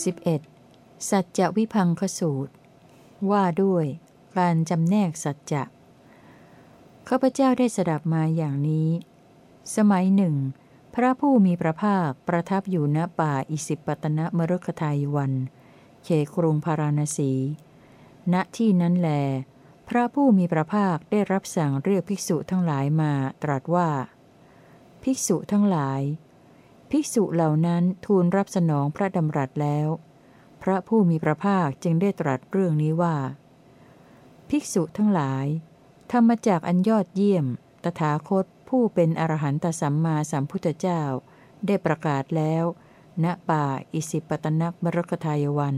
11. สัจจวิพังคสูตร ว่าด้วยการจำแนกสัจจะข้าพเจ้าได้สดับมาอย่างนี้ สมัยหนึ่ง พระผู้มีพระภาคประทับอยู่ณป่าอิสิปตนะมรุกทายวัน เขกรุงพาราณสี ณที่นั้นแล พระผู้มีพระภาคได้รับสั่งเรียกภิกษุทั้งหลายมาตรัสว่า ภิกษุทั้งหลาย ภิกษุเหล่านั้นทูลรับสนองพระดำรัสแล้ว พระผู้มีพระภาคจึงได้ตรัสเรื่องนี้ว่า ภิกษุทั้งหลาย ธรรมจากอันยอดเยี่ยม ตถาคตผู้เป็นอรหันตสัมมาสัมพุทธเจ้า ได้ประกาศแล้ว ณป่าอิสิปตนักบรกทายวัน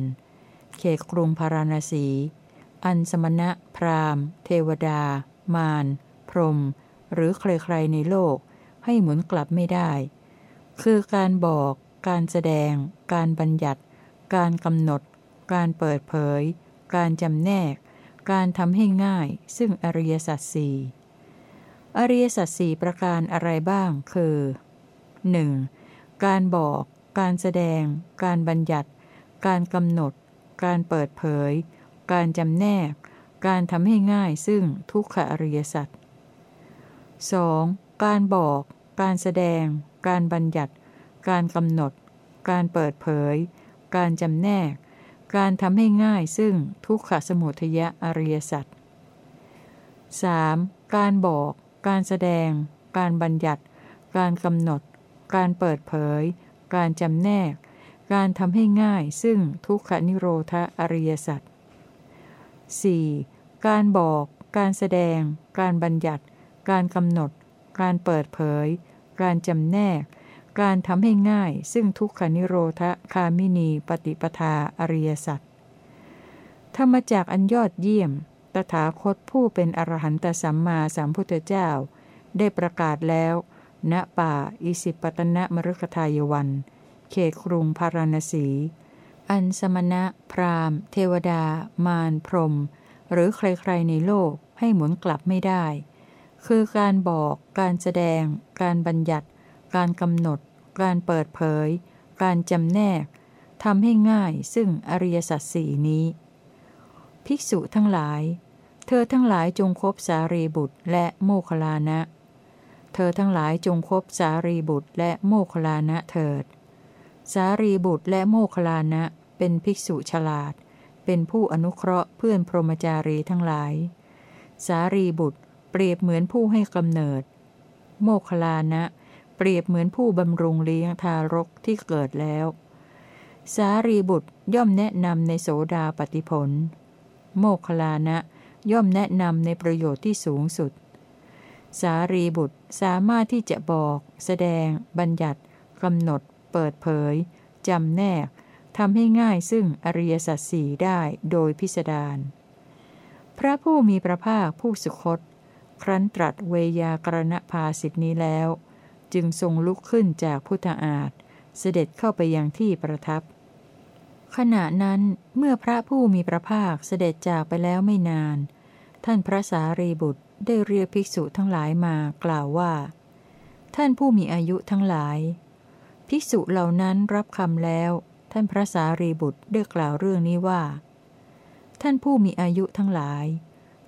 เขตกรุงพาราณสี อันสมณะ พราหมณ์ เทวดา มาร พรม หรือใครๆในโลกให้หมุนกลับไม่ได้ คือการบอก การแสดง การบัญญัติ การกำหนด การเปิดเผย การจำแนก การทำให้ง่าย ซึ่งอริยสัจสี่อริยสัจสี่ประการอะไรบ้าง คือ 1. การบอก การแสดง การบัญญัติ การกำหนด การเปิดเผย การจำแนก การทำให้ง่าย ซึ่งทุกขอริยสัจ 2. การบอก การแสดง การบัญญัติ การกำหนด การเปิดเผย การจำแนก การทำให้ง่ายซึ่งทุกขสมุทยะอริยสัจ 3. การบอก การแสดง การบัญญัติ การกำหนด การเปิดเผย การจำแนก การทำให้ง่ายซึ่งทุกขนิโรธอริยสัจ 4. การบอก การแสดง การบัญญัติ การกำหนด การเปิดเผย การจำแนก การทำให้ง่าย ซึ่งทุกขนิโรธคามินีปฏิปทาอริยสัจธรรมจากอันยอดเยี่ยม ตถาคตผู้เป็นอรหันตสัมมาสัมพุทธเจ้า ได้ประกาศแล้ว ณป่าอิสิปตนะมรุกทายวัน เขตกรุงพาราณสี อันสมณะ พราหมณ์ เทวดา มาร พรมหรือใครๆในโลกให้หมุนกลับไม่ได้ คือการบอก การแสดง การบัญญัติ การกำหนด การเปิดเผย การจำแนกทำให้ง่ายซึ่งอริยสัจสี่นี้ ภิกษุทั้งหลาย เธอทั้งหลายจงคบสารีบุตรและโมคลานะ เธอทั้งหลายจงคบสารีบุตรและโมคลานะเถิด สารีบุตรและโมคลานะเป็นภิกษุฉลาด เป็นผู้อนุเคราะห์เพื่อนพรหมจารีทั้งหลาย สารีบุตร เปรียบเหมือนผู้ให้กำเนิด โมคลานะ เปรียบเหมือนผู้บำรุงเลี้ยงทารกที่เกิดแล้ว สารีบุตรย่อมแนะนำในโสดาปฏิผล โมคลานะ ย่อมแนะนำในประโยชน์ที่สูงสุด สารีบุตรสามารถที่จะบอก แสดง บัญญัติกำหนด เปิดเผยจำแนกทำให้ง่ายซึ่งอริยสัจสี่ได้โดยพิสดาร พระผู้มีพระภาคผู้สุคต ครั้นตรัสเวยากรณภาสิทธินี้แล้ว จึงทรงลุกขึ้นจากพุทธอาฏเสด็จเข้าไปยังที่ประทับ ขณะนั้นเมื่อพระผู้มีพระภาคเสด็จจากไปแล้วไม่นาน ท่านพระสารีบุตรได้เรียกภิกษุทั้งหลายมากล่าวว่า ท่านผู้มีอายุทั้งหลาย ภิกษุเหล่านั้นรับคำแล้ว ท่านพระสารีบุตรได้กล่าวเรื่องนี้ว่า ท่านผู้มีอายุทั้งหลาย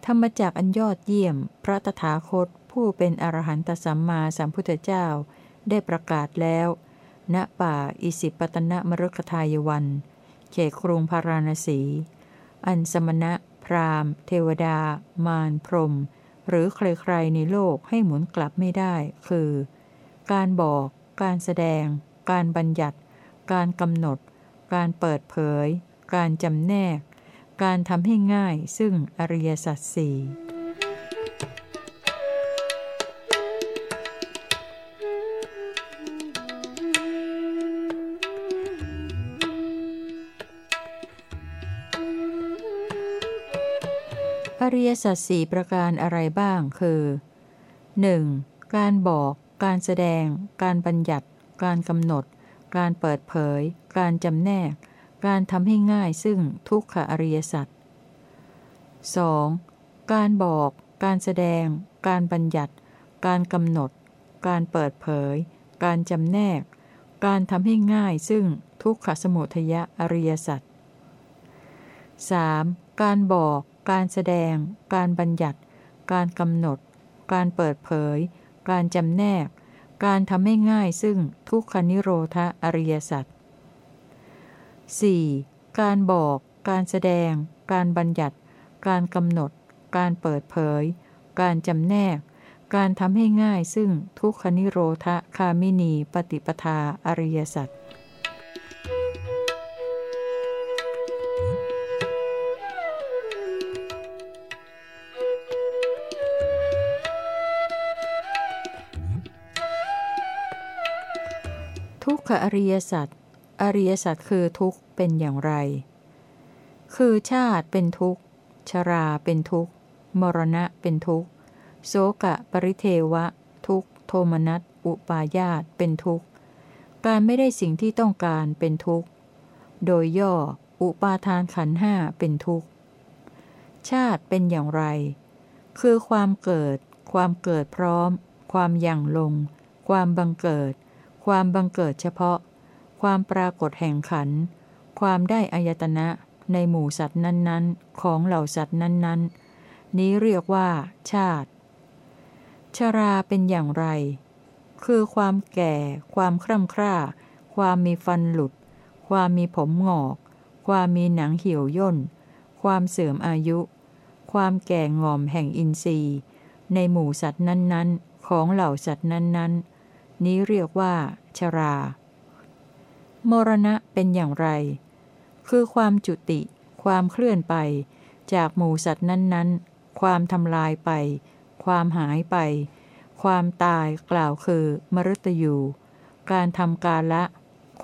ธรรมจักอันยอดเยี่ยม พระตถาคตผู้เป็นอรหันตสัมมาสัมพุทธเจ้า ได้ประกาศแล้ว ณป่าอิสิปตนมรุกทายวัน เขตกรุงพาราณสี อันสมณะ พราหมณ์ เทวดา มารพรม หรือใครๆในโลกให้หมุนกลับไม่ได้ คือ การบอก การแสดง การบัญญัติ การกำหนด การเปิดเผย การจำแนก การทำให้ง่ายซึ่งอริยสัจสี่อริยสัจสี่ประการอะไรบ้างคือ 1. การบอก การแสดง การบัญญัติ การกำหนด การเปิดเผย การจำแนก การทำให้ง่ายซึ่งทุกขอริยสัจ 2. การบอก การแสดง การบัญญัติ การกำหนด การเปิดเผย การจำแนก การทำให้ง่ายซึ่งทุกขสมุทยอริยสัจ 3. การบอก การแสดง การบัญญัติ การกำหนด การเปิดเผย การจำแนก การทำให้ง่ายซึ่งทุกขนิโรธอริยสัจ 4. การบอก การแสดง การบัญญัติ การกำหนด การเปิดเผย การจำแนก การทำให้ง่ายซึ่งทุกขนิโรธคามินีปฏิปทาอริยสัจทุกขอริยสัจ อริยสัจคือทุกข์เป็นอย่างไร คือชาติเป็นทุกข์ ชราเป็นทุกข์ มรณะเป็นทุกข์ โสกะปริเทวะ ทุกข์ โทมนัส อุปาญาตเป็นทุกข์ การไม่ได้สิ่งที่ต้องการเป็นทุกข์ โดยย่อ อุปาทานขันห้าเป็นทุกข์ ชาติเป็นอย่างไร คือความเกิด ความเกิดพร้อม ความยั่งลง ความบังเกิด ความบังเกิดเฉพาะ ความปรากฏแห่งขัน ความได้อายตนะในหมู่สัตว์นั้นๆ ของเหล่าสัตว์นั้นๆ นี้เรียกว่า ชาติ ชราเป็นอย่างไร คือความแก่ ความคร่ำคร่า ความมีฟันหลุด ความมีผมหงอก ความมีหนังเหี่ยวย่น ความเสื่อมอายุ ความแก่งอมแห่งอินทรีย์ ในหมู่สัตว์นั้นๆ ของเหล่าสัตว์นั้นๆ นี้เรียกว่า ชรา มรณะเป็นอย่างไร คือความจุติ ความเคลื่อนไป จากหมู่สัตว์นั้นๆ ความทำลายไป ความหายไป ความตายกล่าวคือ มรตยูการทำกาละ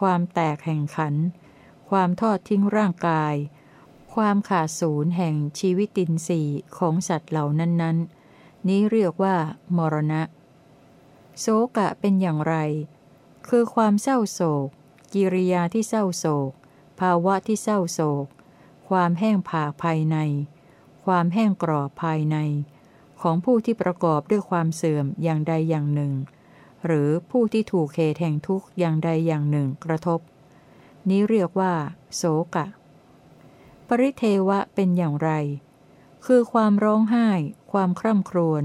ความแตกแห่งขัน ความทอดทิ้งร่างกาย ความขาดศูนย์แห่งชีวิตินทรีย์ของสัตว์เหล่านั้นๆ นี้เรียกว่า มรณะ โศกะเป็นอย่างไร คือความเศร้าโศก กิริยาที่เศร้าโศก ภาวะที่เศร้าโศก ความแห้งผากภายใน ความแห้งกรอบภายใน ของผู้ที่ประกอบด้วยความเสื่อมอย่างใดอย่างหนึ่ง หรือผู้ที่ถูกเหตุแห่งทุกข์อย่างใดอย่างหนึ่งกระทบ นี้เรียกว่า โศกะ ปริเทวะเป็นอย่างไร คือความร้องไห้ ความคร่ำครวญ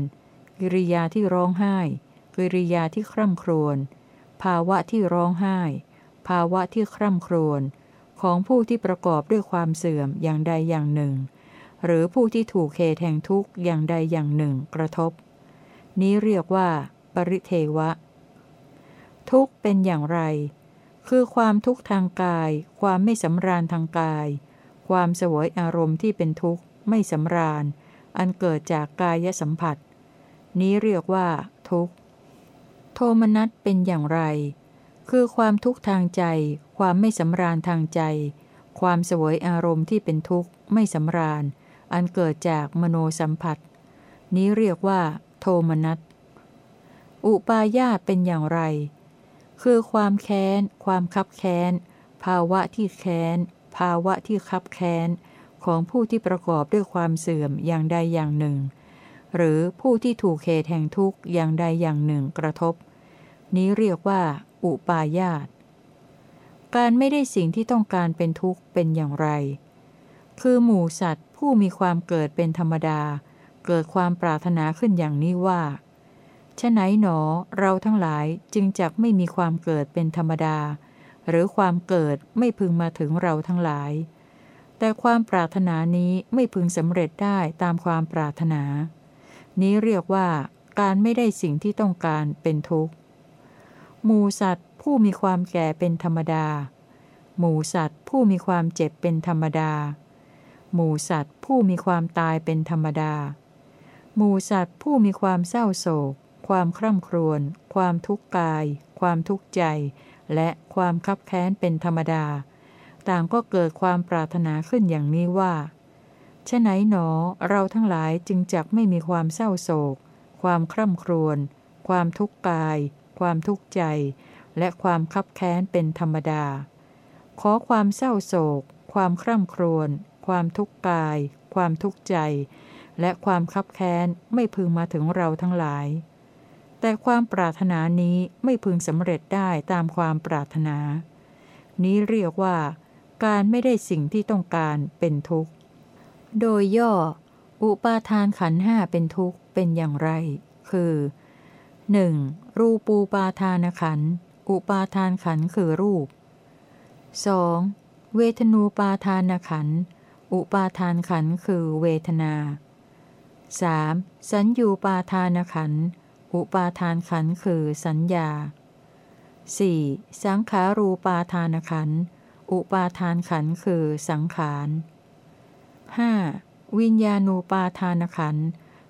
กิริยาที่ร้องไห้ กิริยาที่คร่ำครวญภาวะที่ร้องไห้ ภาวะที่คร่ำครวญของผู้ที่ประกอบด้วยความเสื่อมอย่างใดอย่างหนึ่ง หรือผู้ที่ถูกเหตุแห่งทุกข์อย่างใดอย่างหนึ่งกระทบ นี้เรียกว่า ปริเทวะ ทุกข์เป็นอย่างไร คือความทุกข์ทางกาย ความไม่สำราญทางกาย ความสวยอารมณ์ที่เป็นทุกข์ไม่สำราญ อันเกิดจากกายสัมผัส นี้เรียกว่า ทุกข์ โทมนัสเป็นอย่างไร คือความทุกข์ทางใจ ความไม่สำราญทางใจ ความสวยอารมณ์ที่เป็นทุกข์ไม่สำราญ อันเกิดจากมโนสัมผัส นี้เรียกว่า โทมนัส อุปาญาตเป็นอย่างไร คือความแค้น ความคับแค้น ภาวะที่แค้น ภาวะที่คับแค้น ของผู้ที่ประกอบด้วยความเสื่อมอย่างใดอย่างหนึ่ง หรือผู้ที่ถูกเหตุแห่งทุกข์อย่างใดอย่างหนึ่งกระทบ นี้เรียกว่า อุปาญาต การไม่ได้สิ่งที่ต้องการเป็นทุกข์เป็นอย่างไร คือหมูสัตว์ผู้มีความเกิดเป็นธรรมดา เกิดความปรารถนาขึ้นอย่างนี้ว่าฉะไหนหนอเราทั้งหลายจึงจักไม่มีความเกิดเป็นธรรมดา หรือความเกิดไม่พึงมาถึงเราทั้งหลาย แต่ความปรารถนานี้ไม่พึงสำเร็จได้ตามความปรารถนา นี้เรียกว่าการไม่ได้สิ่งที่ต้องการเป็นทุกข์ หมูสัตว์ผู้มีความแก่เป็นธรรมดา หมูสัตว์ผู้มีความเจ็บเป็นธรรมดา หมูสัตว์ผู้มีความตายเป็นธรรมดา หมูสัตว์ผู้มีความเศร้าโศก ความคร่ำครวญ ความทุกข์กาย ความทุกข์ใจ และความคับแค้นเป็นธรรมดา ต่างก็เกิดความปรารถนาขึ้นอย่างนี้ว่าฉะไหนหนอเราทั้งหลายจึงจักไม่มีความเศร้าโศก ความคร่ำครวญ ความทุกข์กาย ความทุกข์ใจ และความคับแค้นเป็นธรรมดา ขอความเศร้าโศก ความคร่ำครวญ ความทุกข์กาย ความทุกข์ใจ และความคับแค้นไม่พึงมาถึงเราทั้งหลาย แต่ความปรารถนานี้ไม่พึงสำเร็จได้ตามความปรารถนา นี้เรียกว่า การไม่ได้สิ่งที่ต้องการเป็นทุกข์ โดยย่อ อุปาทานขันห้าเป็นทุกข์เป็นอย่างไร คือ 1. รูปูปาทานขัน อุปาทานขันคือรูป 2. เวทนูปาทานขัน อุปาทานขันคือเวทนา 3. สัญญูปาทานขัน อุปาทานขันคือสัญญา 4. สังขารูปาทานขัน อุปาทานขันคือสังขาร 5. วิญญาณูปาทานขัน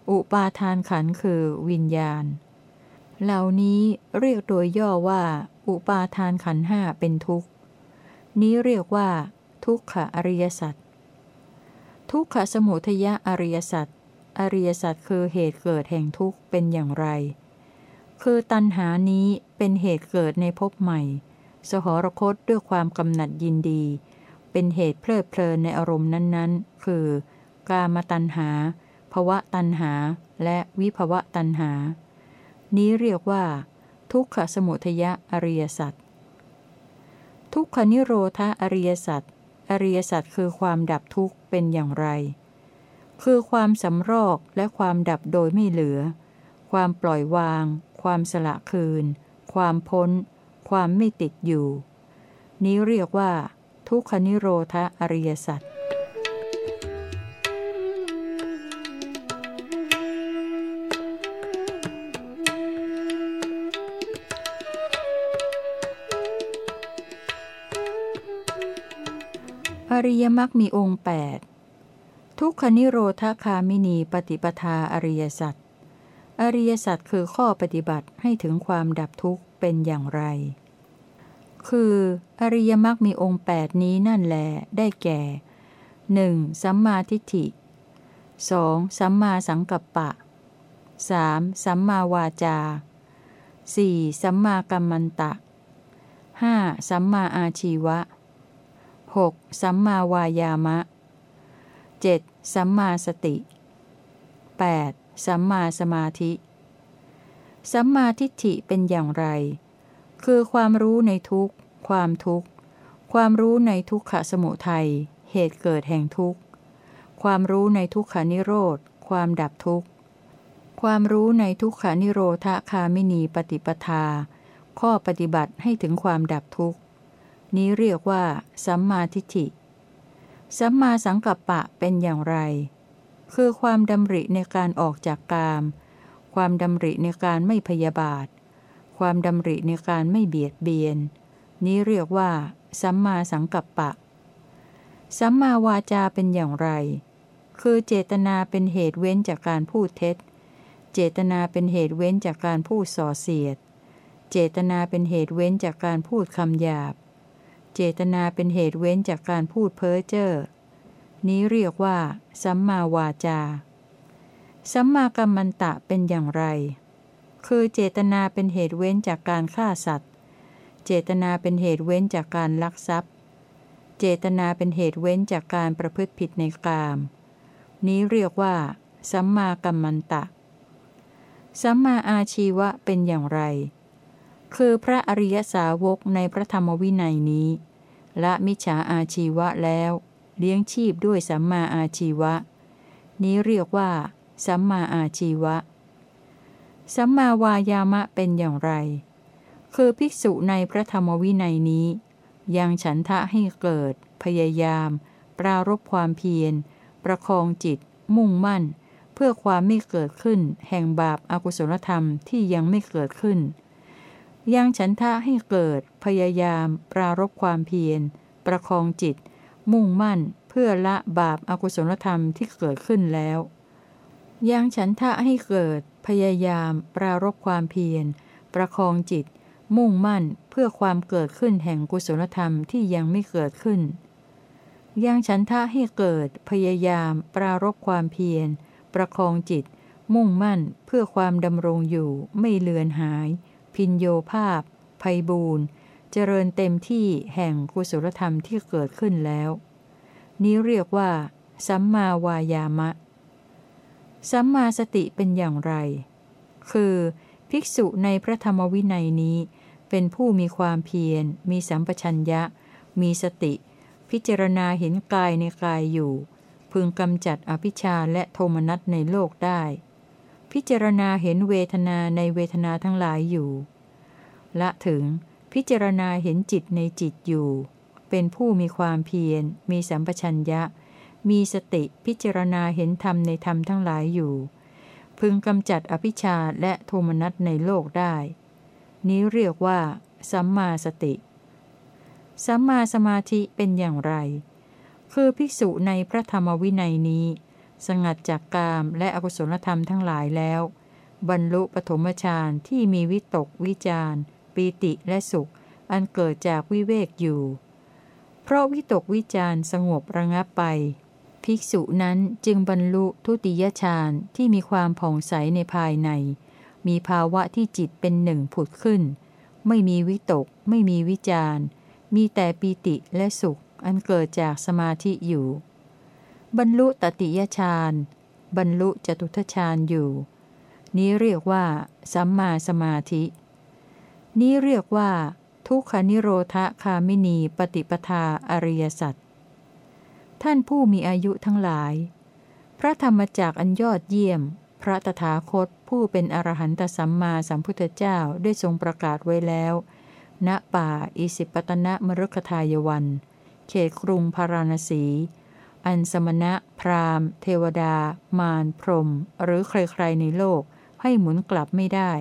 อุปาทานขันคือวิญญาณ เหล่านี้เรียกโดยย่อว่า อุปาทานขันห้าเป็นทุกข์ นี้เรียกว่า ทุกขอริยสัจทุกขสมุทยอริยสัจอริยสัจคือเหตุเกิดแห่งทุกข์เป็นอย่างไร คือตัณหานี้เป็นเหตุเกิดในภพใหม่ สหรคตด้วยความกำหนัดยินดี เป็นเหตุเพลิดเพลินในอารมณ์นั้นๆ คือกามตัณหาภวะตัณหา และวิภวะตัณหา นี้เรียกว่า ทุกขสมุทยอริยสัจทุกขนิโรธาอริยสัจอริยสัจคือความดับทุกข์เป็นอย่างไร คือความสำรอกและความดับโดยไม่เหลือ ความปล่อยวาง ความสละคืน ความพ้น ความไม่ติดอยู่ นี้เรียกว่า ทุกขนิโรธาอริยสัจ อริยมรรคมีองค์ 8 ทุกขนิโรธคามินีปฏิปทาอริยสัจอริยสัจคือข้อปฏิบัติให้ถึงความดับทุกข์เป็นอย่างไร คือ อริยมรรคมีองค์ 8 นี้นั่นแลได้แก่ 1. สัมมาทิฏฐิ 2. สัมมาสังกัปปะ 3. สัมมาวาจา 4. สัมมากัมมันตะ 5. สัมมาอาชีวะ 6. สัมมาวายามะ 7. สัมมาสติ 8. สัมมาสมาธิ สัมมาทิฏฐิเป็นอย่างไร คือความรู้ในทุกข์ ความทุกข์ ความรู้ในทุกขสมุทัย เหตุเกิดแห่งทุกข์ ความรู้ในทุกขานิโรธ ความดับทุกข์ ความรู้ในทุกขานิโรธคามินีปฏิปทา ข้อปฏิบัติให้ถึงความดับทุกข์ นี้เรียกว่า สัมมาทิฏฐิ สัมมาสังกัปปะเป็นอย่างไร คือความดำริในการออกจากกาม ความดำริในการไม่พยาบาท ความดำริในการไม่เบียดเบียน นี้เรียกว่า สัมมาสังกัปปะ สัมมาวาจาเป็นอย่างไร คือเจตนาเป็นเหตุเว้นจากการพูดเท็จ เจตนาเป็นเหตุเว้นจากการพูดส่อเสียด เจตนาเป็นเหตุเว้นจากการพูดคำหยาบ เจตนาเป็นเหตุเว้นจากการพูดเพ้อเจ้อ นี้เรียกว่า สัมมาวาจา สัมมากัมมันตะเป็นอย่างไร คือเจตนาเป็นเหตุเว้นจากการฆ่าสัตว์ เจตนาเป็นเหตุเว้นจากการลักทรัพย์ เจตนาเป็นเหตุเว้นจากการประพฤติผิดในกาม นี้เรียกว่า สัมมากัมมันตะ สัมมาอาชีวะเป็นอย่างไร คือพระอริยสาวกในพระธรรมวินัยนี้ ละมิจฉาอาชีวะแล้ว เลี้ยงชีพด้วยสัมมาอาชีวะ นี้เรียกว่า สัมมาอาชีวะ สัมมาวายามะเป็นอย่างไร คือภิกษุในพระธรรมวินัยนี้ ยังฉันทะให้เกิด พยายาม ปรารบความเพียร ประคองจิต มุ่งมั่น เพื่อความไม่เกิดขึ้น แห่งบาปอากุศลธรรมที่ยังไม่เกิดขึ้น ยังฉันทะให้เกิด พยายาม ปรารบความเพียร ประคองจิต มุ่งมั่น เพื่อละบาปอากุศลธรรมที่เกิดขึ้นแล้ว ยังฉันทะให้เกิด พยายาม ปรารบความเพียร ประคองจิต มุ่งมั่น เพื่อความเกิดขึ้นแห่งกุศลธรรมที่ยังไม่เกิดขึ้น ยังฉันทะให้เกิด พยายาม ปรารบความเพียร ประคองจิต มุ่งมั่น เพื่อความดำรงอยู่ ไม่เลือนหาย พินโยภาพภัยบูนเจริญเต็มที่แห่งกุศลธรรมที่เกิดขึ้นแล้ว นี้เรียกว่า สัมมาวายามะ สัมมาสติเป็นอย่างไร คือ ภิกษุในพระธรรมวินัยนี้ เป็นผู้มีความเพียร มีสัมปชัญญะ มีสติ พิจารณาเห็นกายในกายอยู่ พึงกำจัดอภิชาและโทมนัสในโลกได้ พิจารณาเห็นเวทนาในเวทนาทั้งหลายอยู่ ละถึงพิจารณาเห็นจิตในจิตอยู่ เป็นผู้มีความเพียร มีสัมปชัญญะ มีสติพิจารณาเห็นธรรมในธรรมทั้งหลายอยู่ พึงกำจัดอภิชาและโทมนัสในโลกได้ นี้เรียกว่า สัมมาสติ สัมมาสมาธิเป็นอย่างไร คือภิกษุในพระธรรมวินัยนี้ สงัดจากกามและอกุศลธรรมทั้งหลายแล้ว บรรลุปฐมฌานที่มีวิตกวิจารปีติและสุข อันเกิดจากวิเวกอยู่ เพราะวิตกวิจารสงบระงับไป ภิกษุนั้นจึงบรรลุทุติยฌานที่มีความผ่องใสในภายใน มีภาวะที่จิตเป็นหนึ่งผุดขึ้น ไม่มีวิตก ไม่มีวิจารมีแต่ปีติและสุขอันเกิดจากสมาธิอยู่ บรรลุตติยฌาน บรรลุจตุทฌานอยู่ นี้เรียกว่า สัมมาสมาธิ นี้เรียกว่า ทุกขนิโรธคามินีปฏิปทาอริยสัจ ท่านผู้มีอายุทั้งหลาย พระธรรมจักอันยอดเยี่ยม พระตถาคตผู้เป็นอรหันตสัมมาสัมพุทธเจ้าได้ทรงประกาศไว้แล้ว ณป่าอิสิปตนะมรุกทายวัน เขตกรุงพาราณสี อันสมณะ พราหมณ์ เทวดา มารพรม หรือใครๆในโลกให้หมุนกลับไม่ได้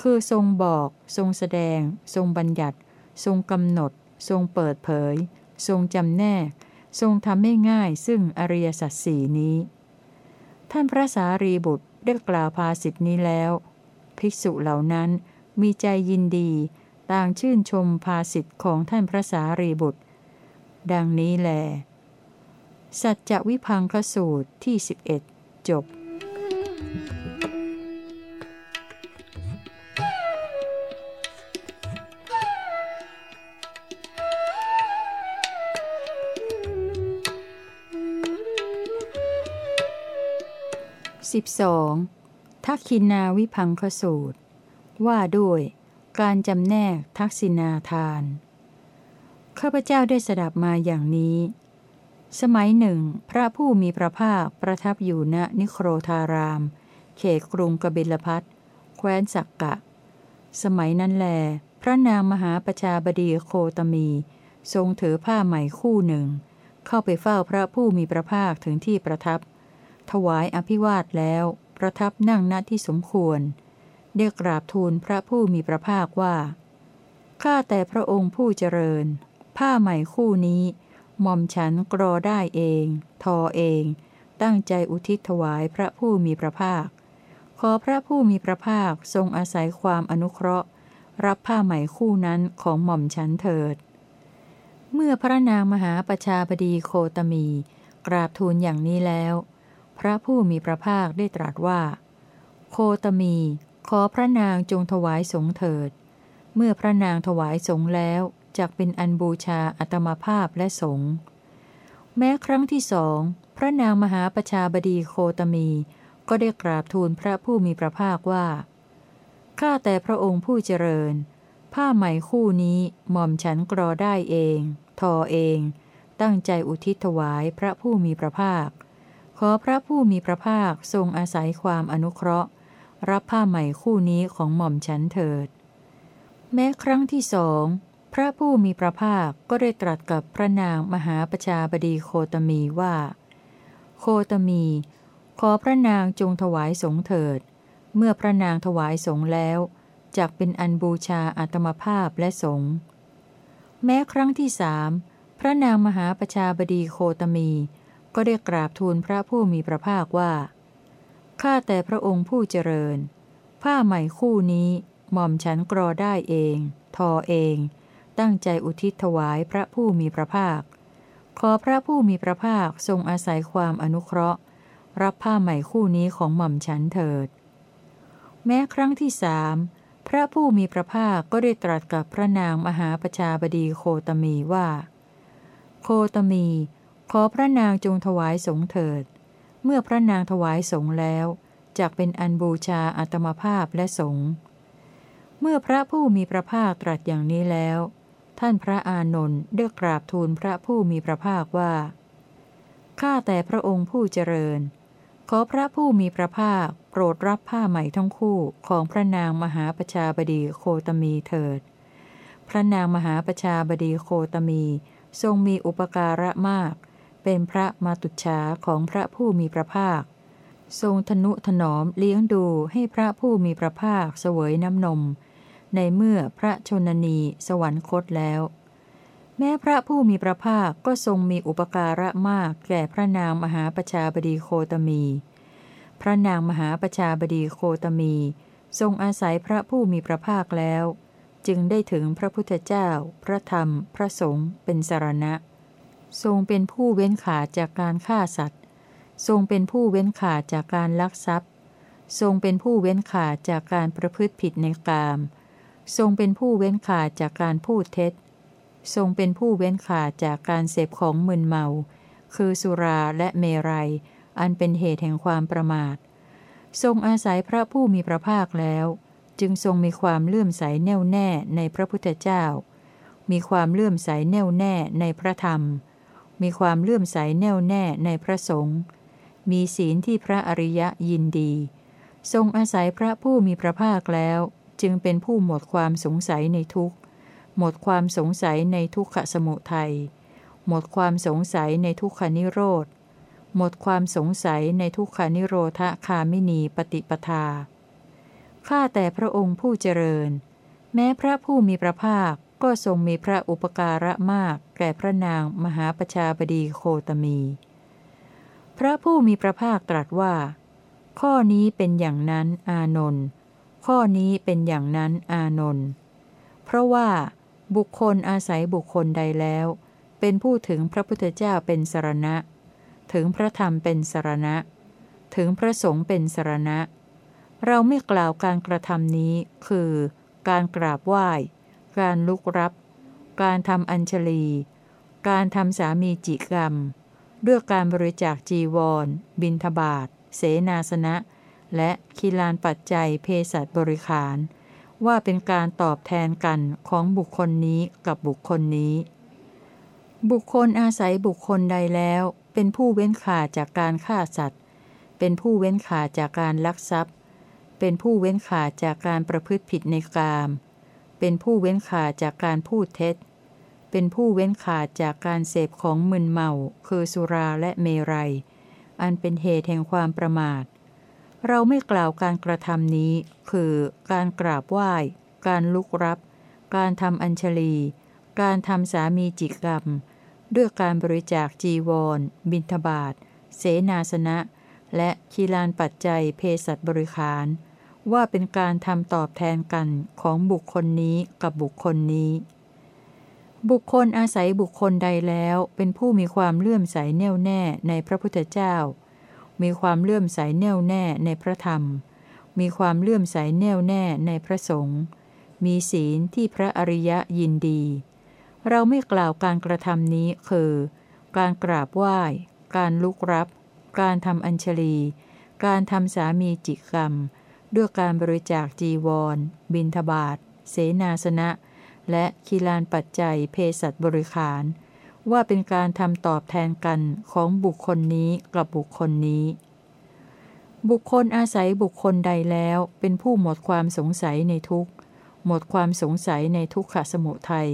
คือทรงบอก ทรงแสดง ทรงบัญญัติ ทรงกำหนด ทรงเปิดเผย ทรงจำแนก ทรงทำให้ง่ายซึ่งอริยสัจสี่นี้ ท่านพระสารีบุตรได้กล่าวภาสิทธินี้แล้ว ภิกษุเหล่านั้นมีใจยินดี ต่างชื่นชมภาสิทธิของท่านพระสารีบุตร ดังนี้แล สัจจวิพังคสูตรที่ 11 จบ 12. ทักขินาวิพังคสูตร ว่าด้วย การจำแนกทักษินาทาน ข้าพเจ้าได้สดับมาอย่างนี้ สมัยหนึ่ง พระผู้มีพระภาคประทับอยู่ณนิโครธาราม เขตกรุงกบิลพัทแคว้นสักกะ สมัยนั้นแล พระนางมหาประชาบดีโคตมี ทรงถือผ้าใหม่คู่หนึ่ง เข้าไปเฝ้าพระผู้มีพระภาคถึงที่ประทับ ถวายอภิวาทแล้ว ประทับนั่งณที่สมควรเรียกราบทูลพระผู้มีพระภาคว่าข้าแต่พระองค์ผู้เจริญ ผ้าใหม่คู่นี้ หม่อมฉันกรอได้เอง ทอเอง ตั้งใจอุทิศถวายพระผู้มีพระภาค ขอพระผู้มีพระภาคทรงอาศัยความอนุเคราะห์ รับผ้าใหม่คู่นั้นของหม่อมฉันเถิด เมื่อพระนางมหาประชาบดีโคตมี กราบทูลอย่างนี้แล้ว พระผู้มีพระภาคได้ตรัสว่า โคตมี ขอพระนางจงถวายสงเถิด เมื่อพระนางถวายสงแล้ว จักเป็นอันบูชาอัตมาภาพและสงฆ์แม้ครั้งที่สอง พระนางมหาประชาบดีโคตมี ก็ได้กราบทูลพระผู้มีพระภาคว่า ข้าแต่พระองค์ผู้เจริญ ผ้าใหม่คู่นี้หม่อมฉันกรอได้เอง ทอเอง ตั้งใจอุทิศถวายพระผู้มีพระภาค ขอพระผู้มีพระภาคทรงอาศัยความอนุเคราะห์ รับผ้าใหม่คู่นี้ของหม่อมฉันเถิด แม้ครั้งที่สอง พระผู้มีพระภาคก็ได้ตรัสกับพระนางมหาประชาบดีโคตมีว่า โคตมี ขอพระนางจงถวายสงเถิด เมื่อพระนางถวายสงแล้วจักเป็นอันบูชาอัตมภาพและสงแม้ครั้งที่สามพระนางมหาประชาบดีโคตมี ก็ได้กราบทูลพระผู้มีพระภาคว่าข้าแต่พระองค์ผู้เจริญ ผ้าใหม่คู่นี้หม่อมฉันกรอได้เอง ทอเอง ตั้งใจอุทิศถวายพระผู้มีพระภาค ขอพระผู้มีพระภาคทรงอาศัยความอนุเคราะห์ รับผ้าใหม่คู่นี้ของหม่อมฉันเถิด แม้ครั้งที่สามพระผู้มีพระภาคก็ได้ตรัสกับพระนางมหาประชาบดีโคตมีว่า โคตมี ขอพระนางจงถวายสงเถิด เมื่อพระนางถวายสงแล้วจักเป็นอันบูชาอัตมภาพและสงฆ์เมื่อพระผู้มีพระภาคตรัสอย่างนี้แล้ว ท่านพระอานนท์ได้กราบทูลพระผู้มีพระภาคว่า ข้าแต่พระองค์ผู้เจริญ ขอพระผู้มีพระภาคโปรดรับผ้าใหม่ทั้งคู่ของพระนางมหาประชาบดีโคตมีเถิด พระนางมหาประชาบดีโคตมีทรงมีอุปการะมาก เป็นพระมาตุฉาของพระผู้มีพระภาค ทรงทนุถนอมเลี้ยงดูให้พระผู้มีพระภาคเสวยน้ำนม ในเมื่อพระชนนีสวรรคตแล้ว แม้พระผู้มีพระภาคก็ทรงมีอุปการะมากแก่พระนางมหาประชาบดีโคตมี พระนางมหาประชาบดีโคตมี ทรงอาศัยพระผู้มีพระภาคแล้ว จึงได้ถึงพระพุทธเจ้า พระธรรม พระสงฆ์เป็นสารณะ ทรงเป็นผู้เว้นขาจากการฆ่าสัตว์ ทรงเป็นผู้เว้นขาจากการลักทรัพย์ ทรงเป็นผู้เว้นขาจากการประพฤติผิดในกาม ทรงเป็นผู้เว้นขาดจากการพูดเท็จ ทรงเป็นผู้เว้นขาดจากการเสพของมึนเมา คือสุราและเมรัย อันเป็นเหตุแห่งความประมาท ทรงอาศัยพระผู้มีพระภาคแล้ว จึงทรงมีความเลื่อมใสแน่วแน่ในพระพุทธเจ้า มีความเลื่อมใสแน่วแน่ในพระธรรม มีความเลื่อมใสแน่วแน่ในพระสงฆ์ มีศีลที่พระอริยะยินดี ทรงอาศัยพระผู้มีพระภาคแล้ว จึงเป็นผู้หมดความสงสัยในทุกข์ หมดความสงสัยในทุกขสมุทัย หมดความสงสัยในทุกขานิโรธ หมดความสงสัยในทุกขานิโรธคามินีปฏิปทา ข้าแต่พระองค์ผู้เจริญ แม้พระผู้มีพระภาคก็ทรงมีพระอุปการะมากแก่พระนางมหาประชาบดีโคตมี พระผู้มีพระภาคตรัสว่า ข้อนี้เป็นอย่างนั้นอานนท์ ข้อนี้เป็นอย่างนั้นอานนท์เพราะว่าบุคคลอาศัยบุคคลใดแล้ว เป็นผู้ถึงพระพุทธเจ้าเป็นสรณะ ถึงพระธรรมเป็นสรณะ ถึงพระสงฆ์เป็นสรณะ เราไม่กล่าวการกระทำนี้ คือ การกราบไหว้ การลุกรับ การทำอัญชลี การทำสามีจิกรรม ด้วยการบริจาคจีวร บิณฑบาตเสนาสนะ และคิลานปัจจัยเพศัตบริขาร ว่าเป็นการตอบแทนกันของบุคคลนี้กับบุคคลนี้ บุคคลอาศัยบุคคลใดแล้ว เป็นผู้เว้นขาดจากการฆ่าสัตว์ เป็นผู้เว้นขาดจากการลักทรัพย์ เป็นผู้เว้นขาดจากการประพฤติผิดในกาม เป็นผู้เว้นขาดจากการพูดเท็จ เป็นผู้เว้นขาดจากการเสพของมึนเมา คือสุราและเมรัยอันเป็นเหตุแห่งความประมาท เราไม่กล่าวการกระทำนี้ คือ การกราบไหว้ การลุกรับ การทำอัญชลี การทำสามีจิกรรม ด้วยการบริจาคจีวร บิณฑบาต เสนาสนะ และคีลานปัจจัยเพศัตบริขาร ว่าเป็นการทำตอบแทนกันของบุคคลนี้กับบุคคลนี้ บุคคลอาศัยบุคคลใดแล้วเป็นผู้มีความเลื่อมใสแน่วแน่ในพระพุทธเจ้า มีความเลื่อมใสแน่วแน่ในพระธรรม มีความเลื่อมใสแน่วแน่ในพระสงฆ์ มีศีลที่พระอริยะยินดี เราไม่กล่าวการกระทำนี้คือ การกราบไหว้ การลุกรับ การทำอัญชลี การทำสามีจิกรรม ด้วยการบริจาคจีวร บิณฑบาตเสนาสนะ และคีลานปัจจัยเพศัตบริขาร ว่าเป็นการทำตอบแทนกันของบุคคลนี้กับบุคคลนี้ บุคคลอาศัยบุคคลใดแล้วเป็นผู้หมดความสงสัยในทุกข์ หมดความสงสัยในทุกขสมุทัย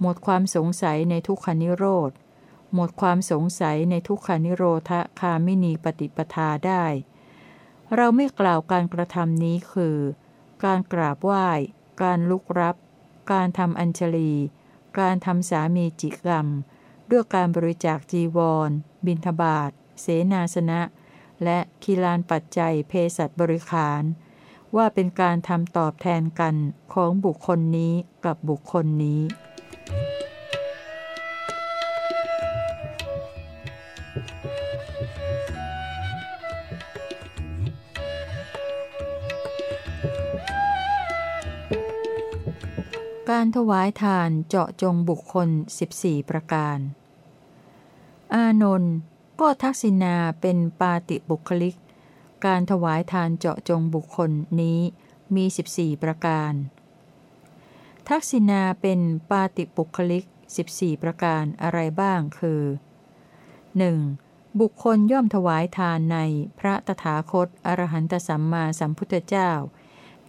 หมดความสงสัยในทุกขานิโรธ หมดความสงสัยในทุกขานิโรธคามินีปฏิปทาได้ เราไม่กล่าวการกระทำนี้คือ การกราบไหว้ การลุกรับ การทำอัญชลี การทำสามีจิกรรม ด้วยการบริจาคจีวร บิณฑบาต เสนาสนะ และคีลานปัจจัยเพศัตบริขาร ว่าเป็นการทำตอบแทนกันของบุคคลนี้กับบุคคลนี้ การถวายทานเจาะจงบุคคล 14 ประการ อานนท์ก็ทักษิณาเป็นปาติบุคลิก การถวายทานเจาะจงบุคคลนี้มี 14 ประการ ทักษิณาเป็นปาติปุคลิก 14 ประการอะไรบ้างคือ 1. บุคคลย่อมถวายทานในพระตถาคตอรหันตสัมมาสัมพุทธเจ้า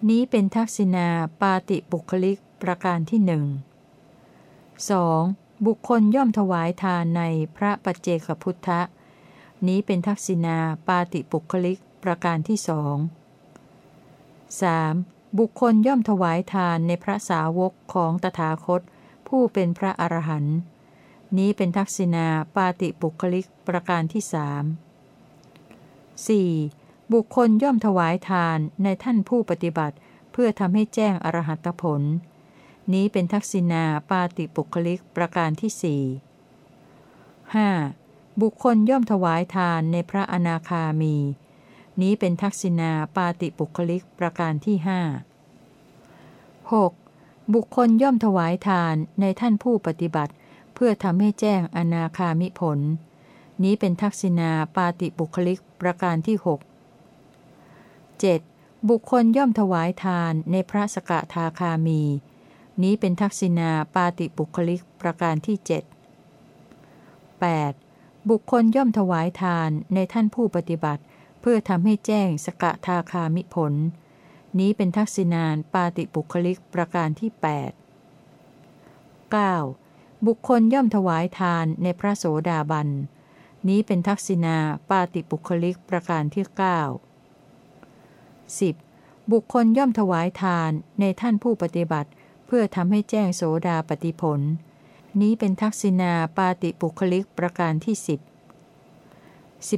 นี้เป็นทักษิณาปาติปุคลิก ประการที่หนึ่ง 2. บุคคลย่อมถวายทานในพระปัจเจกพุทธะ นี้เป็นทักษิณาปาติปุคลิกประการที่สอง 3. บุคคลย่อมถวายทานในพระสาวกของตถาคต ผู้เป็นพระอรหันต์นี้เป็นทักษิณาปาติปุคลิกประการที่สาม 4. บุคคลย่อมถวายทานในท่านผู้ปฏิบัติ เพื่อทำให้แจ้งอรหัตผล นี้เป็นทักษิณาปาติปุคลิกประการที่สี่ 5. บุคคลย่อมถวายทานในพระอนาคามี นี้เป็นทักษิณาปาติปุคลิกประการที่ห้า 6. บุคคลย่อมถวายทานในท่านผู้ปฏิบัติ เพื่อทำให้แจ้งอนาคามิผล นี้เป็นทักษิณาปาติปุคลิกประการที่หก 7. บุคคลย่อมถวายทานในพระสกทาคามี นี้เป็นทักษิณาปาติปุคลิกประการที่เจ็ด 8. บุคคลย่อมถวายทานในท่านผู้ปฏิบัติ เพื่อทำให้แจ้งสกทาคามิผล นี้เป็นทักษิณาปาติปุคลิกประการที่ 8 9. บุคคลย่อมถวายทานในพระโสดาบัน นี้เป็นทักษิณาปาติปุคลิกประการที่ 9 10. บุคคลย่อมถวายทานในท่านผู้ปฏิบัติ เพื่อทำให้แจ้งโสดาปฏิผล นี้เป็นทักษิณาปาติปุคลิกประการที่สิบ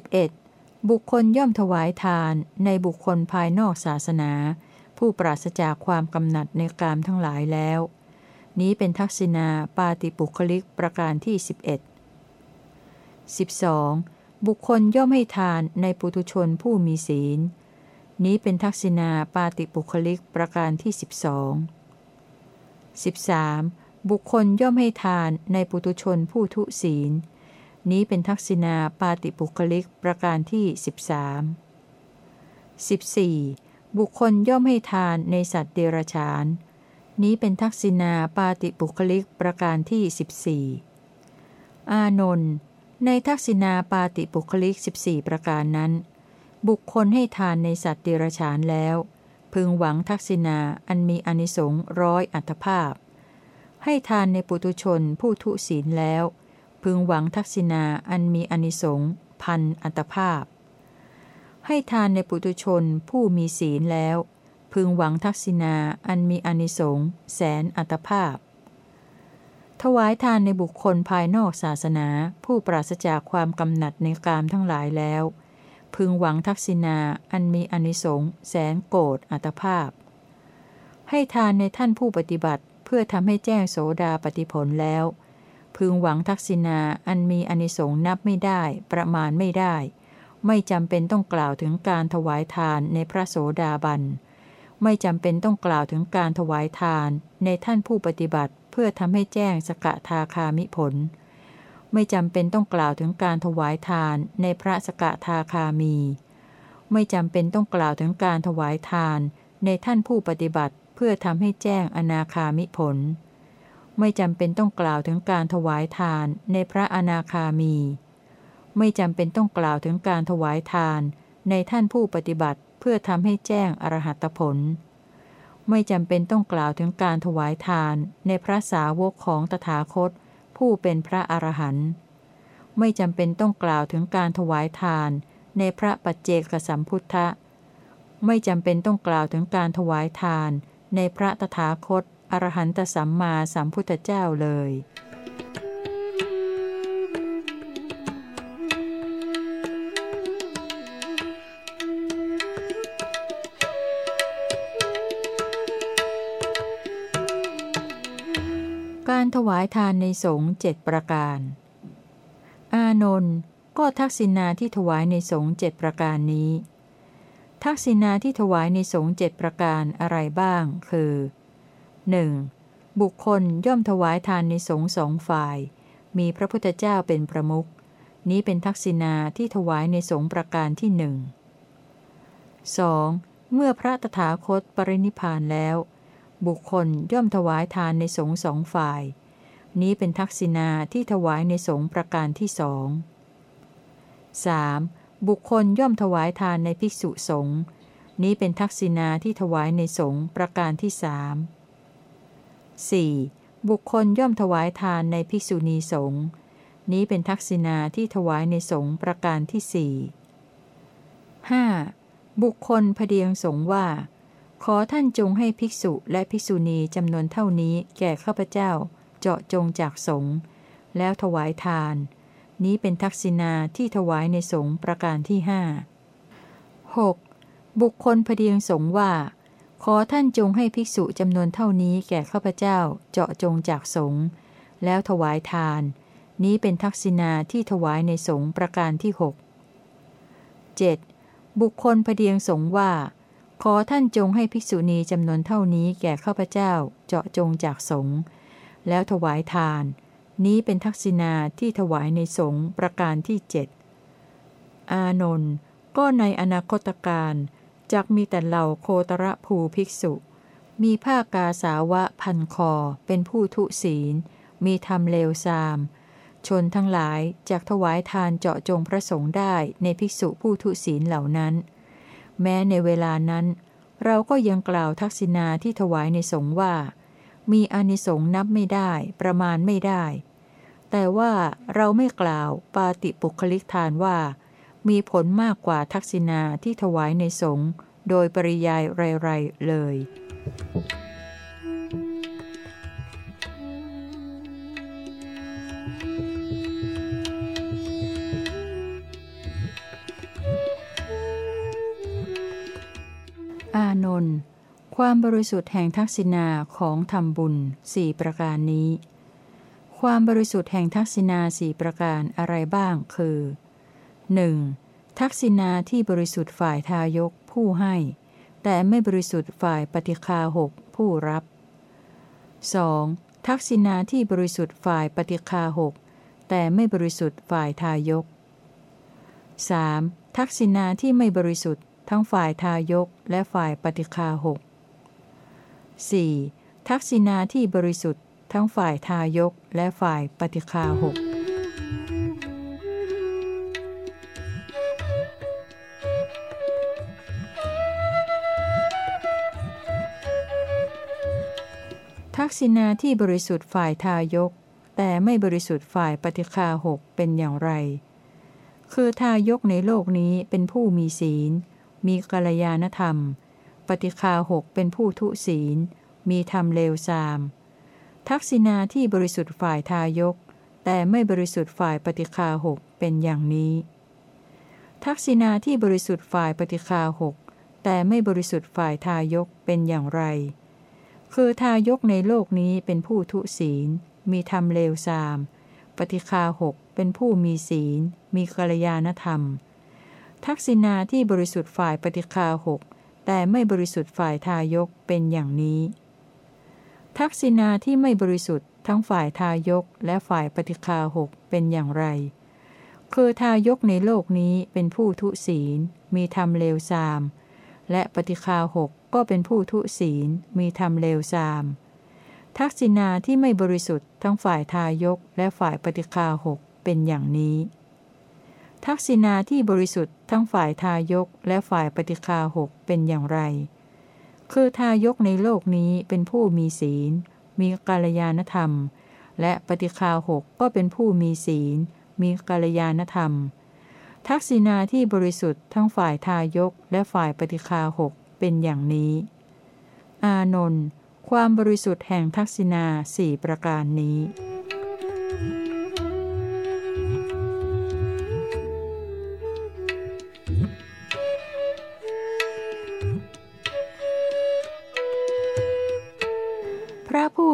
11. บุคคลย่อมถวายทานในบุคคลภายนอกศาสนา ผู้ปราศจากความกำหนัดในกามทั้งหลายแล้ว นี้เป็นทักษิณาปาติปุคลิกประการที่ 11 12. บุคคลย่อมให้ทานในปุถุชนผู้มีศีล นี้เป็นทักษิณาปาติปุคลิกประการที่ 12 13. บุคคลย่อมให้ทานในปุถุชนผู้ทุศีล นี้เป็นทักษิณาปาติปุคลิกประการที่ 13 14. บุคคลย่อมให้ทานในสัตว์เดรัจฉาน นี้เป็นทักษิณาปาติปุคลิกประการที่ 14 อานนท์ในทักษิณาปาติปุคลิก 14 ประการนั้น บุคคลให้ทานในสัตว์เดรัจฉานแล้ว พึงหวังทักษิณาอันมีอนิสงส์ร้อยอัตภาพ ให้ทานในปุตุชนผู้ทุศีลแล้ว พึงหวังทักษิณาอันมีอนิสงส์พันอัตภาพ ให้ทานในปุตุชนผู้มีศีลแล้ว พึงหวังทักษิณาอันมีอนิสงส์แสนอัตภาพ ถวายทานในบุคคลภายนอกศาสนาผู้ปราศจากความกำหนัดในกามทั้งหลายแล้ว พึงหวังทักษิณาอันมีอนิสงส์แสนโกรธอัตภาพ ให้ทานในท่านผู้ปฏิบัติเพื่อทำให้แจ้งโสดาปฏิผลแล้ว พึงหวังทักษิณาอันมีอนิสงส์นับไม่ได้ประมาณไม่ได้ ไม่จำเป็นต้องกล่าวถึงการถวายทานในพระโสดาบันไม่จำเป็นต้องกล่าวถึงการถวายทานในท่านผู้ปฏิบัติเพื่อทำให้แจ้งสกทาคามิผล ไม่จำเป็นต้องกล่าวถึงการถวายทานในพระสกทาคามี ไม่จำเป็นต้องกล่าวถึงการถวายทานในท่านผู้ปฏิบัติเพื่อทำให้แจ้งอนาคามิผล ไม่จำเป็นต้องกล่าวถึงการถวายทานในพระอนาคามี ไม่จำเป็นต้องกล่าวถึงการถวายทานในท่านผู้ปฏิบัติเพื่อทำให้แจ้งอรหัตผล ไม่จำเป็นต้องกล่าวถึงการถวายทานในพระสาวกของตถาคต ผู้เป็นพระอรหันต์ไม่จำเป็นต้องกล่าวถึงการถวายทานในพระปัจเจกสัมพุทธะ ไม่จำเป็นต้องกล่าวถึงการถวายทานในพระตถาคตอรหันตสัมมาสัมพุทธเจ้าเลย การถวายทานในสงฆ์เจ็ดประการ อานนท์ก็ทักษิณาที่ถวายในสงฆ์เจ็ดประการนี้ ทักษิณาที่ถวายในสงฆ์เจ็ดประการอะไรบ้าง คือ 1. บุคคลย่อมถวายทานในสงฆ์สองฝ่าย มีพระพุทธเจ้าเป็นประมุข นี้เป็นทักษิณาที่ถวายในสงฆ์ประการที่หนึ่ง 2. เมื่อพระตถาคตปรินิพพานแล้ว บุคคลย่อมถวายทานในสงสองฝ่าย นี้เป็นทักษิณาที่ถวายในสงประการที่สอง 3. บุคคลย่อมถวายทานในภิกษุสงฆ์นี้เป็นทักษิณาที่ถวายในสงประการที่สาม 4. บุคคลย่อมถวายทานในภิกษุณีสงฆ์นี้เป็นทักษิณาที่ถวายในสงประการที่สี่ 5. บุคคลพเดียงสงว่า ขอท่านจงให้ภิกษุและภิกษุณีจำนวนเท่านี้แก่ข้าพเจ้า เจาะจงจากสงฆ์แล้วถวายทาน นี้เป็นทักษิณาที่ถวายในสงฆ์ประการที่ห้า 6. บุคคลพเดียงสงฆ์ว่า ขอท่านจงให้ภิกษุจำนวนเท่านี้แก่ข้าพเจ้า เจาะจงจากสงฆ์แล้วถวายทาน นี้เป็นทักษิณาที่ถวายในสงฆ์ประการที่หก 7. บุคคลพเดียงสงฆ์ว่า ขอท่านจงให้ภิกษุณีจำนวนเท่านี้แก่ข้าพเจ้าเจาะจงจากสงฆ์แล้วถวายทาน นี้เป็นทักษิณาที่ถวายในสงฆ์ประการที่เจ็ดอานนท์ก็ในอนาคตการจักมีแต่เหล่าโคตรภูภิกษุ มีผ้ากาสาวะพันคอเป็นผู้ทุศีล มีธรรมเลวทราม ชนทั้งหลายจากถวายทานเจาะจงพระสงฆ์ได้ในภิกษุผู้ทุศีลเหล่านั้น แม้ในเวลานั้น เราก็ยังกล่าวทักษิณาที่ถวายในสงฆ์ว่า มีอนิสงส์นับไม่ได้ ประมาณไม่ได้ แต่ว่าเราไม่กล่าวปาติปุคลิกทานว่า มีผลมากกว่าทักษิณาที่ถวายในสงฆ์โดยปริยายไรๆเลย you นนท์ความบริสุทธิ์แห่งทักษิณาของทำบุญสี่ประการนี้ ความบริสุทธิ์แห่งทักษิณาสี่ประการอะไรบ้างคือ 1. ทักษิณาที่บริสุทธิ์ฝ่ายทายกผู้ให้ แต่ไม่บริสุทธิ์ฝ่ายปฏิคาหกผู้รับ 2. ทักษิณาที่บริสุทธิ์ฝ่ายปฏิคาหกแต่ไม่บริสุทธิ์ฝ่ายทายก 3. ทักษิณาที่ไม่บริสุทธิ์ ทั้งฝ่ายทายกและฝ่ายปฏิคาหก 4. ทักษิณาที่บริสุทธิ์ ทั้งฝ่ายทายกและฝ่ายปฏิคาหกทักษิณาที่บริสุทธิ์ฝ่ายทายก แต่ไม่บริสุทธิ์ฝ่ายปฏิคาหกเป็นอย่างไร คือทายกในโลกนี้เป็นผู้มีศีล มีกัลยาณธรรม ปฏิคาหกเป็นผู้ทุศีล มีธรรมเลวทราม ทักษิณาที่บริสุทธิ์ฝ่ายทายก แต่ไม่บริสุทธิ์ฝ่ายปฏิคาหกเป็นอย่างนี้ ทักษิณาที่บริสุทธิ์ฝ่ายปฏิคาหกแต่ไม่บริสุทธิ์ฝ่ายทายกเป็นอย่างไร คือทายกในโลกนี้เป็นผู้ทุศีล มีธรรมเลวทราม ปฏิคาหกเป็นผู้มีศีล มีกัลยาณธรรม ทักษิณาที่บริสุทธิ์ฝ่ายปฏิคาหกแต่ไม่บริสุทธิ์ฝ่ายทายกเป็นอย่างนี้ ทักษิณาที่ไม่บริสุทธิ์ทั้งฝ่ายทายกและฝ่ายปฏิคาหกเป็นอย่างไร คือทายกในโลกนี้เป็นผู้ทุศีล มีธรรมเลวทราม และปฏิคาหกก็เป็นผู้ทุศีล มีธรรมเลวทราม ทักษิณาที่ไม่บริสุทธิ์ทั้งฝ่ายทายกและฝ่ายปฏิคาหกเป็นอย่างนี้ ทักษิณาที่บริสุทธิ์ทั้งฝ่ายทายกและฝ่ายปฏิคาหกเป็นอย่างไร คือทายกในโลกนี้เป็นผู้มีศีล มีกาลยานธรรม และปฏิคาหกก็เป็นผู้มีศีล มีกาลยานธรรม ทักษิณาที่บริสุทธิ์ทั้งฝ่ายทายกและฝ่ายปฏิคาหกเป็นอย่างนี้ อานนท์ความบริสุทธิ์แห่งทักษิณาสี่ประการนี้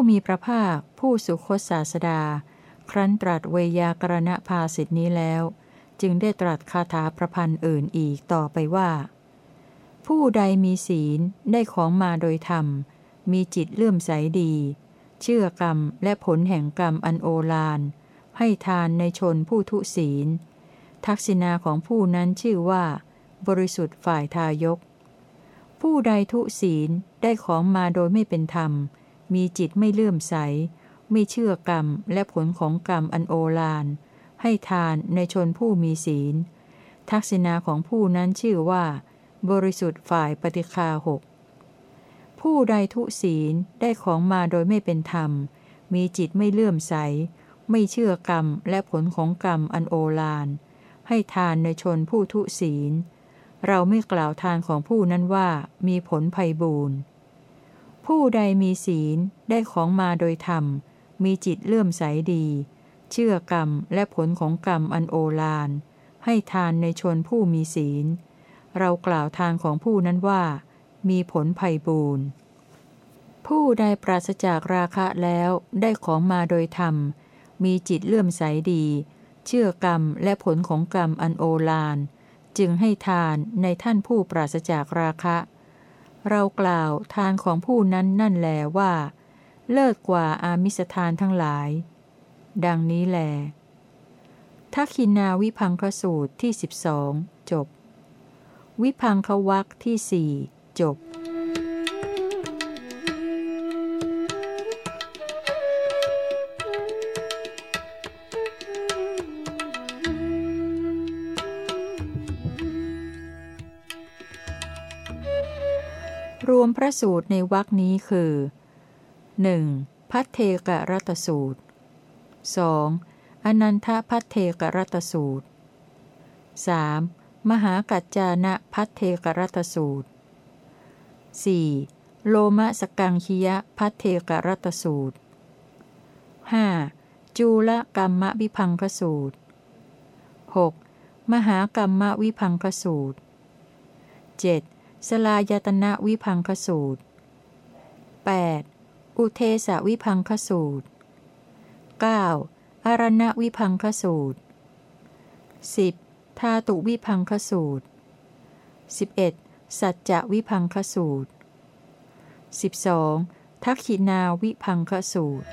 มีพระภาค ผู้สุคตศาสดา ครั้นตรัสเวยากรณภาสิทธินี้แล้ว จึงได้ตรัสคาถาประพันธ์อื่นอีกต่อไปว่า ผู้ใดมีศีลได้ของมาโดยธรรม มีจิตเลื่อมใสดี เชื่อกรรมและผลแห่งกรรมอันโอฬารให้ทานในชนผู้ทุศีล ทักษิณาของผู้นั้นชื่อว่า บริสุทธิ์ฝ่ายทายก ผู้ใดทุศีลได้ของมาโดยไม่เป็นธรรม มีจิตไม่เลื่อมใส ไม่เชื่อกรรมและผลของกรรมอันโอฬารให้ทานในชนผู้มีศีล ทักษิณาของผู้นั้นชื่อว่า บริสุทธิ์ฝ่ายปฏิคาหกผู้ใดทุศีลได้ของมาโดยไม่เป็นธรรม มีจิตไม่เลื่อมใส ไม่เชื่อกรรมและผลของกรรมอันโอฬารให้ทานในชนผู้ทุศีล เราไม่กล่าวทานของผู้นั้นว่ามีผลภัยบูรณ์ ผู้ใดมีศีลได้ของมาโดยธรรม มีจิตเลื่อมใสดี เชื่อกรรมและผลของกรรมอันโอฬารให้ทานในชนผู้มีศีล เรากล่าวทานของผู้นั้นว่า มีผลภัยบูรณ์ผู้ใดปราศจากราคะแล้วได้ของมาโดยธรรม มีจิตเลื่อมใสดี เชื่อกรรมและผลของกรรมอันโอฬารจึงให้ทานในท่านผู้ปราศจากราคะ เรากล่าวทานของผู้นั้นนั่นแลว่า เลิศกว่าอามิสทานทั้งหลาย ดังนี้แลทักขินาวิพังคสูตรที่สิบสองจบ วิพังควักที่สี่จบ รวมพระสูตรในวรคนี้คือ 1. พัทเทกรัตสูตร 2. อนันทพัทเทกรัตสูตร 3. มหากัจจานะพัทเทกรัตสูตร 4. โลมะสกังคิยะพัทเทกรัตสูตร 5. จูลกรรมวิพังคสูตร 6. มหากรรมวิพังคสูตร 7. สลายตนะวิพังคสูตร 8. อุเทสวิพังคสูตร 9. อารณวิพังคสูตร 10. ธาตุวิพังคสูตร 11. สัจจะวิพังคสูตร 12. ทักขินาวิพังคสูตร